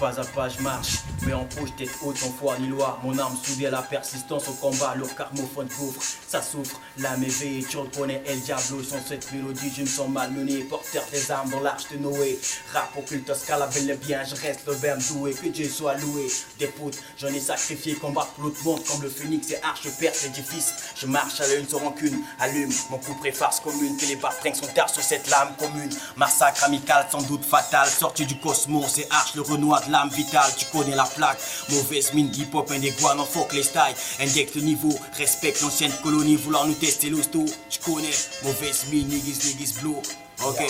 Pas à pas, je marche, mais en poche, tête haute, sans foi ni loi. Mon âme soudée à la persistance au combat, leur carmophone pauvre, ça souffre. L'âme éveillée, tu reconnais El Diablo, sans cette mélodie, je me sens malmené. Porteur des armes dans l'arche de Noé. Rap occulte, belle bien, je reste le verbe doué, que Dieu soit loué. Des poutres, j'en ai sacrifié, combat pour l'autre monde, comme le phénix et arche, père l'édifice. Je marche à la une sans rancune, allume mon coup préface commune, que les batrings sont terre sur cette lame commune. Massacre amical, sans doute fatal, sorti du cosmos, et arche le renoir l'âme vitale, tu connais la plaque. Mauvaise mine, hip hop, un iguane, en fuck les styles. Index le niveau, respecte l'ancienne colonie, vouloir nous tester l'hosto. Tu connais, mauvaise mine, niggas, niggas, blue. Ok.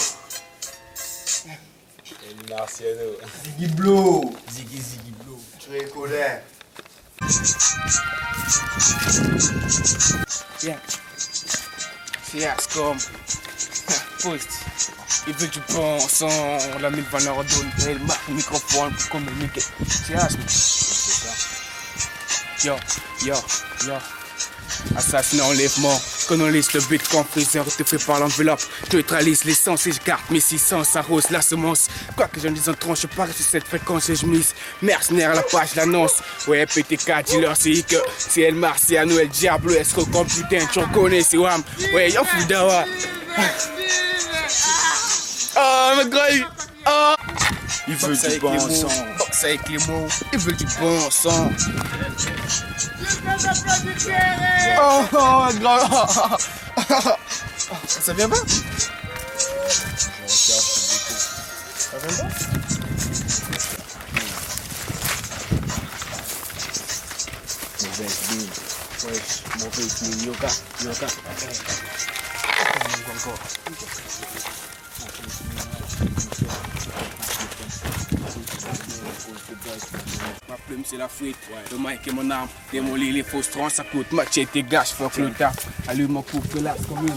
Marciano. Ziggy Blue. Ziggy, ziggy, blue. Tu reconnais. Yeah. Fiasco. Post. Il veut du bon sang. La mille van ordonne. Il marque le microphone pour communiquer. Fiasco. Yo, yo, yo. Assassin enlèvement. Canonise le but confiseur te fait par l'enveloppe. Neutralise l'essence et je garde mes 600. Arrose la semence. Quoi que j'en dise en tranche, je parie sur cette fréquence et je mise mercenaire à la page l'annonce. Ouais, PTK, dis-leur c'est que c'est El Marciano, El Diablo, escroc comme putain, tu reconnais, c'est Wam. Ouais, y'en fous d'awa. Oh, gars, oh. Il veut du bon sang. Boxe avec les mots. Il veut du bon sang. Oh, oh, grand. Ça vient pas? Ça vient pas. Wesh, mauvaise mine. Yoga, yoga. Ma plume c'est la fuite, le mic est mon arme, démolir les fausses trans, ça coûte machette et gâche, fuck le taf, allume mon coupe de la commune.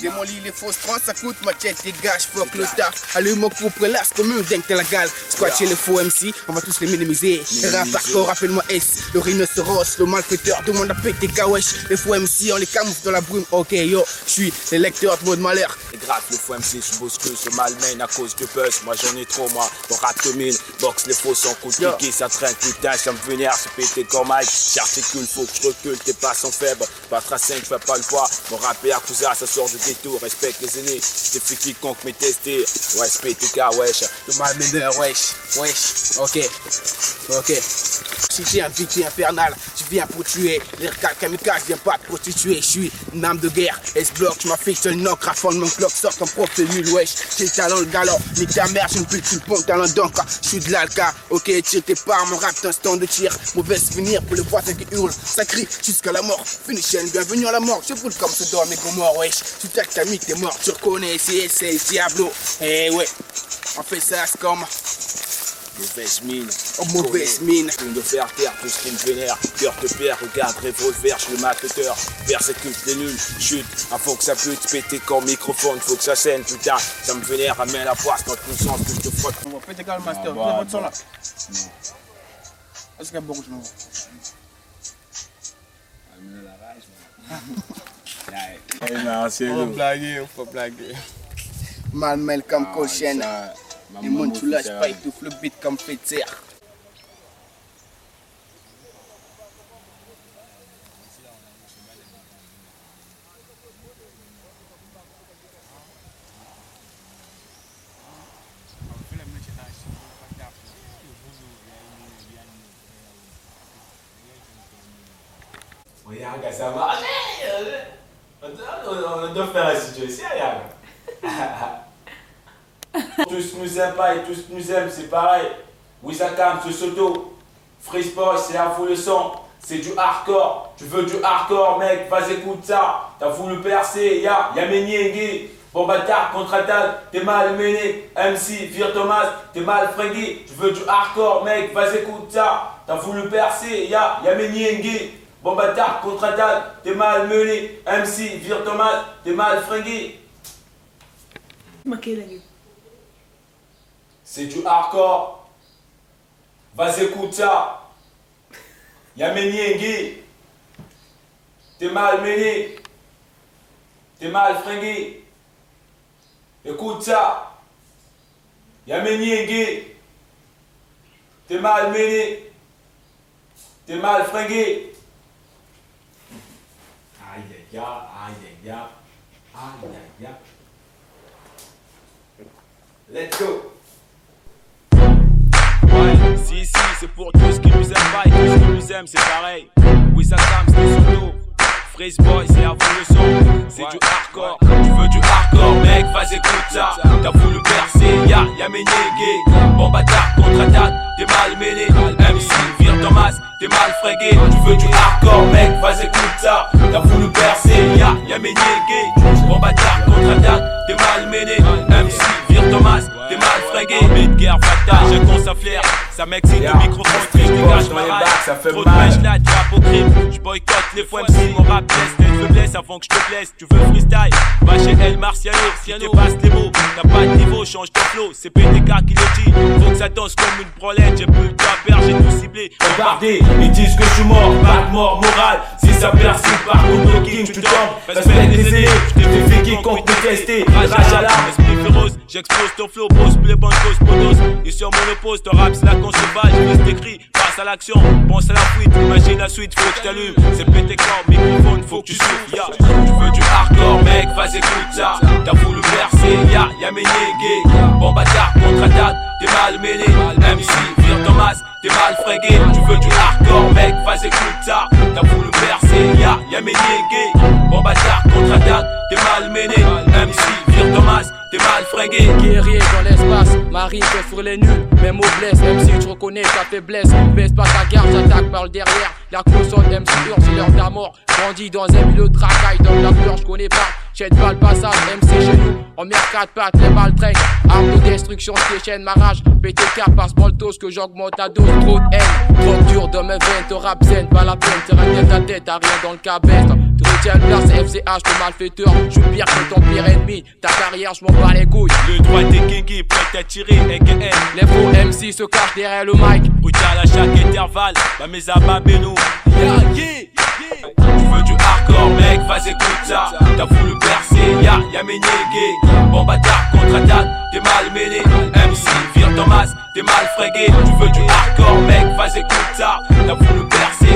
Démolir les fausses trans, ça coûte machette et gâche, fuck le taf, allume mon coupe de la commune, dingue t'es la gale, squatcher les faux MC, on va tous les minimiser, rap hardcore, rappelle-moi S, le rhinocéros, le malfaiteur, tout le monde a kawesh, les faux MC, on les camoufle dans la brume, ok yo, je suis le lecteur de mode malheur, Et grave, le fou MC se bouscule, se malmène à cause du buzz. Moi j'en ai trop, moi. Mon rap domine, boxe les faux sans coup de ça traîne, putain, ça me vénère, c'est pété comme Mike. J'articule, faut que je recule, t'es pas sans faible. Pas à 5, je fais pas le poids. Mon rap est Yakuza, ça sort de détour, respecte les aînés. Défie quiconque m'est testé. Ouais, c'est PTK, wesh. le malmeneur, wesh, wesh, ok, ok. Si j'ai un vécu infernal, tu viens pour tuer. Les kamikaze, viens pas te prostituer. Je suis une âme de guerre, S-block, m'as fait seul knock, rafale mon clock, sort ton propre nul, wesh. J'ai le talent, le galop, nique ta mère, je ne plus le pont, talent d'encre. Je suis de l'alca, ok, tes parts, mon rap d'un stand de tir. Mauvaise venir pour les voisins qui hurlent, ça crie jusqu'à la mort. Finition, bienvenue à la mort, je brûle comme ce dorme et mort, wesh. Tu t'as que t'as mis, t'es mort, tu reconnais, c'est Diablo. Eh ouais, on fait ça, c'est comme. Mauvaise mine. Oh, mauvaise mine. Une de faire taire tout ce qui me vénère. Cœur de père, regarde, revolver, je le malfaiteur. Persécute les nuls, chute. Ah, faut que ça bute, péter comme microphone, faut que ça scène, putain. Ça me vénère, ramène la poisse dans tout sens que je te frotte. On va péter quand le master, Ah, vous bah, avez votre son là. Est-ce qu'il y a beaucoup de gens Faut blaguer, faut blaguer. Malmel comme cochon. Les mondes tu lâches pas, étouffe le beat comme. Yaga, ça va. On doit faire ici, Yaga. tous nous aiment pas et tous nous aiment, c'est pareil. Wizakam, ce Soto, Freesport, c'est à fond le son. C'est du hardcore. Tu veux du hardcore, mec, vas écoute ça. T'as voulu percer, ya, ya Menyenge. Bon bâtard, contre-attaque, t'es mal mené. MC, Vir Thomas, t'es mal fringué. Tu veux du hardcore, mec, vas écoute ça. T'as voulu percer, ya, ya Menyenge. Bon bâtard, contre-attaque, t'es mal mené. MC, Vir Thomas, t'es mal fringué. C'est du hardcore. Vas écoute ça. Y'a Menyenge. T'es mal mené. T'es mal fringué. Écoute ça. Y'a mes niégués. T'es mal mêlé. T'es mal fringué. Aïe aïe aïe, aïe aïe aïe, aïe aïe Let's go. C'est pour tous ceux qui nous aiment pas et tous ceux qui nous aiment, c'est pareil. Oui, ça c'est solo. Freeze Boy, c'est à vous le son. C'est du hardcore. Tu veux du hardcore, mec, vas-y, écoute ça. T'as voulu percer, ya, ya mes niégués. Bon bâtard, contre-attaque, t'es mal mêlé. MC, vire ton masque, t'es mal fringué. Tu veux du hardcore, mec, vas-y, écoute ça. T'as voulu percer, ya, ya mes niégués. Ça m'excite le microphone, je dégage ma bacs, ça fait Trop de mal. mèches là, crime. Je boycotte les fois MC, mon rap laisse tes faiblesses avant que je te blesse. Tu veux freestyle, va chez El Marciano. Si te passe les mots, t'as pas de niveau, change ton flow. C'est PTK qui le dit. Faut que ça danse comme une prolène. J'ai plus de perdre, j'ai tout ciblé. Regardez, ils disent que je suis mort, pas de mort morale. Si ça persiste par contre king, tu tombes. Respect des aînés, je t'ai fait quiconque me tester. Rage à. Esprit féroce, j'explose ton flow, pose plus les bonnes causes, podos. Et sur mon oppose, ton rap c'est la conceval, je liste écrit, passe à l'action, pense à la fuite, imagine la suite, faut que t'allumes. C'est pété corps, microphone, faut que tu souffles, ya. Tu veux du hardcore, mec, vas-y, écoute ça. T'as voulu percer, ya, ya mes niégués. Bon bâtard, contre-attaque, t'es mal mêlé. MC, vire ton masque, t'es mal fringué. Tu veux du hardcore, mec, vas-y, écoute ça. T'es mêlé. MC, vire ton masque, t'es mal fringué. Guerrier dans l'espace, Marie fait sur les nuls, même au blesse, même si tu reconnais ta faiblesse, baisse pas ta garde, j'attaque par le derrière, la console MC c'est l'heure de mort, grandis dans un milieu de racaille, dans la peur, je connais pas, Jette pas le passage, MC chez nous, on met quatre pattes, les balles traînent, arme de destruction, je déchaîne ma rage, PTK passe moltos que j'augmente ta dose, trop de haine, trop dur dans mes veines, te rap zen, pas la peine, terrain tête à tête, t'as rien dans le cabeste, tu retiens place, FCH, le malfaiteur, je suis pire que ton pire ennemi, ta carrière, je m'en bats les couilles. Le droit est kinky, prêt à tirer, AKN. Les faux MC se cachent derrière le mic. Brutal à chaque intervalle, bah mes abats nous. Yeah, yeah, yeah. Tu veux du hardcore, mec, vas-y, écoute ça. T'as voulu percer, ya, ya mes niégués. Bon bâtard, contre-attaque, t'es mal mêlé. MC, vire ton masque, t'es mal fringué. Tu veux du hardcore, mec, vas-y, écoute ça. T'as voulu percer,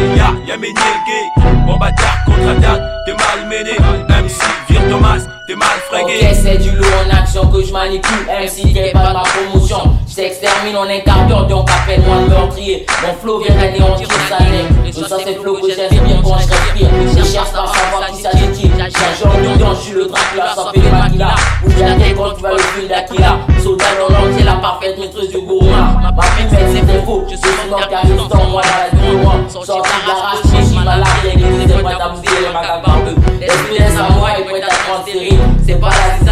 ya, mes niégués. Bon bâtard, contre-attaque, t'es mal mêlé. MC, vire masque, t'es mal fringué. Ok, c'est du lot en action que je manipule. MC, t'es pas ma promotion. Je t'extermine en un quart d'heure, donc appelle-moi le meurtrier. Mon flow vient d'anéantir sa nez. Et ça, c'est flow que j'inspire quand je respire. Je cherche à savoir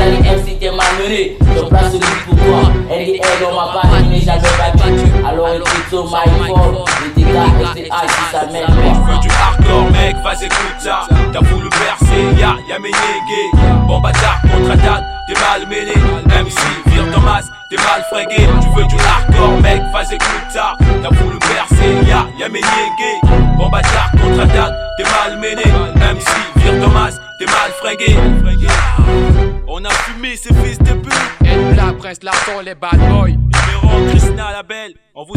pas zizanie, MC, t'es malmené. Je place celui pour toi. NDL, on m'a pas mais j'avais battu. Alors écoute au my fault. Les dégâts, SDA, si ça m'aide Tu pas. veux du hardcore, mec, vas-y, écoute ça. T'as voulu percer, ya, ya mes niégués. Bon bâtard, contre-attaque, t'es mal mêlé. MC, vire ton masque, t'es mal fringué. Tu veux du hardcore, mec, vas-y, écoute ça. T'as voulu percer, ya, ya mes niégués. Bon bâtard, contre-attaque, t'es mal mêlé. MC, vire ton masque, t'es mal fringué. Prince Larson, les bad boys. Numéro la